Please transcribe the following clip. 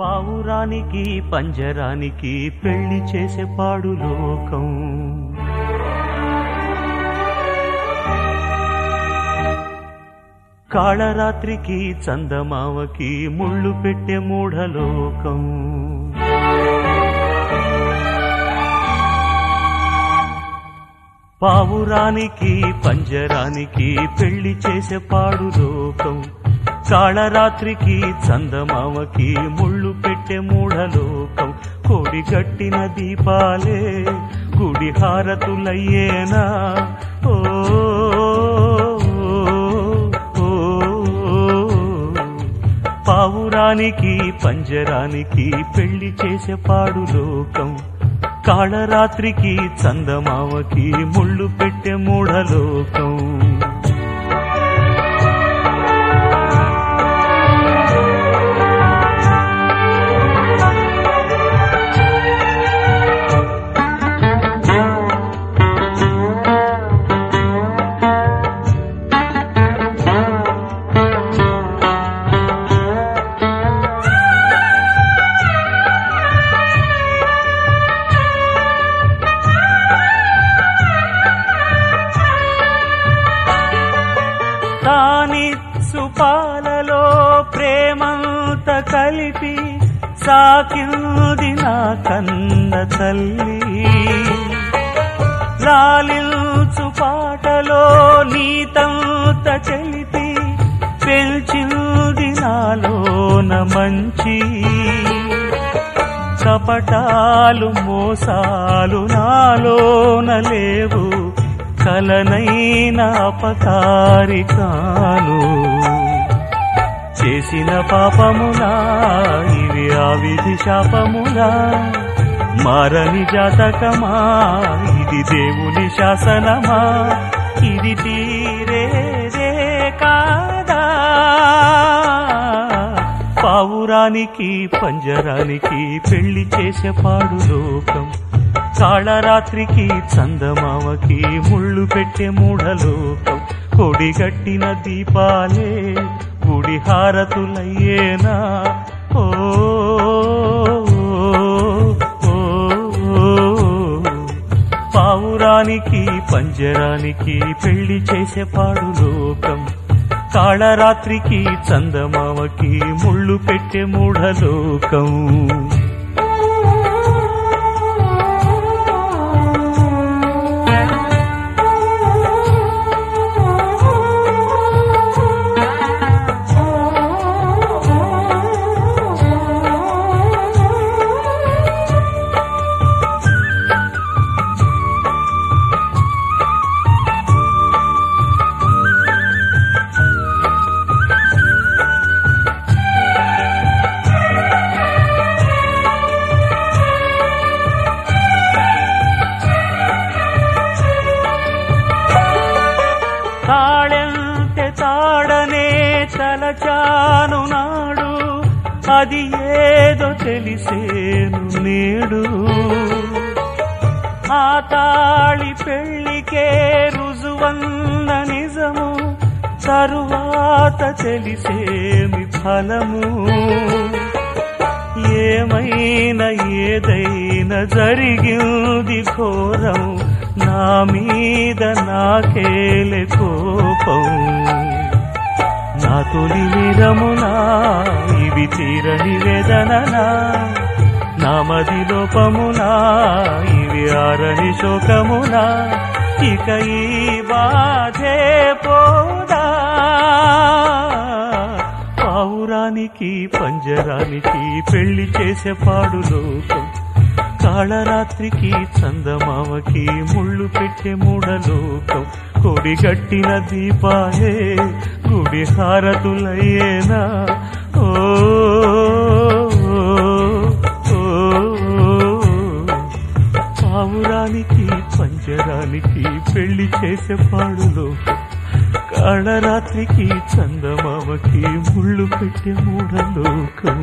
పావురానికి పంజరానికి పెళ్ళి చేసే పాడు లోకం. కాళరాత్రికి చందమావకి ముళ్ళు పెట్టే మూఢలోకం. పావురానికి పంజరానికి పెళ్ళి చేసే పాడు లోకం. కాళరాత్రికి చందమామకి ముళ్ళు పెట్టే మూఢలోకం. కోడి గట్టిన దీపాలే గుడి హారతులయ్యేనా ఓ ఓ, పావురానికి పంజరానికి పెళ్ళి చేసే పాడు లోకం. కాళరాత్రికి చందమావకి ముళ్ళు పెట్టే మూఢలోకం. పాలలో ప్రేమంత కలిపి సాకింది నా కన్న తల్లి. లాలించు పాటలో నీతంత చెలిపి పెంచింది నాలోన మంచి. కపటాలు మోసాలు నాలోన లేవు కలనైన అపకారి కాను. చేసిన పాపములా ఇవి ఆ విధి శాపములా. మారని జాతకమా ఇది దేవుని శాసనమా. ఇది తీరే కాదా. పావురానికి పంజరానికి పెళ్ళి చేసే పాడు లోకం. కాళరాత్రికి చందమావకి ముళ్ళు పెట్టే మూఢలోకం. కొడిగట్టిన దీపాలే విహారతులయ్యేనా హారతులయ్యేనా ఓ ఓ, ఓ. పావురానికి పంజరానికి పెళ్ళి చేసే పాడు లోకం. కాళరాత్రికి చందమామకి ముళ్ళు పెట్టే మూఢలోకం. తలచాను నాడు అది ఏదో తెలిసేను నేడు. ఆ తాళి పెళ్ళికే రుజువన్న నిజము తరువాత తెలిసేమి ఫలము. ఏమైనా ఏదైనా జరిగింది ఘోరం నా మీద నాకేలే కోపం నా తొలి నిరమునా ఇవి తీరని వేదననా? నా మది లోపమునా ఇవి ఆరని శోకమునా? ఇక ఈ బాధే పోదా? పావురానికి పంజరానికి పెళ్ళి చేసే పాడు లోకం. కాళరాత్రికి చందమామకి ముళ్ళు పెట్టే మూఢలోకం. కొడిగట్టిన దీపాయే గుడి ఓ పావురానికి పంజరానికి పెళ్ళి చేసే పాడులో లోకం కాళరాత్రికి చందమామకి ముళ్ళు పెట్టే మూఢలోకం.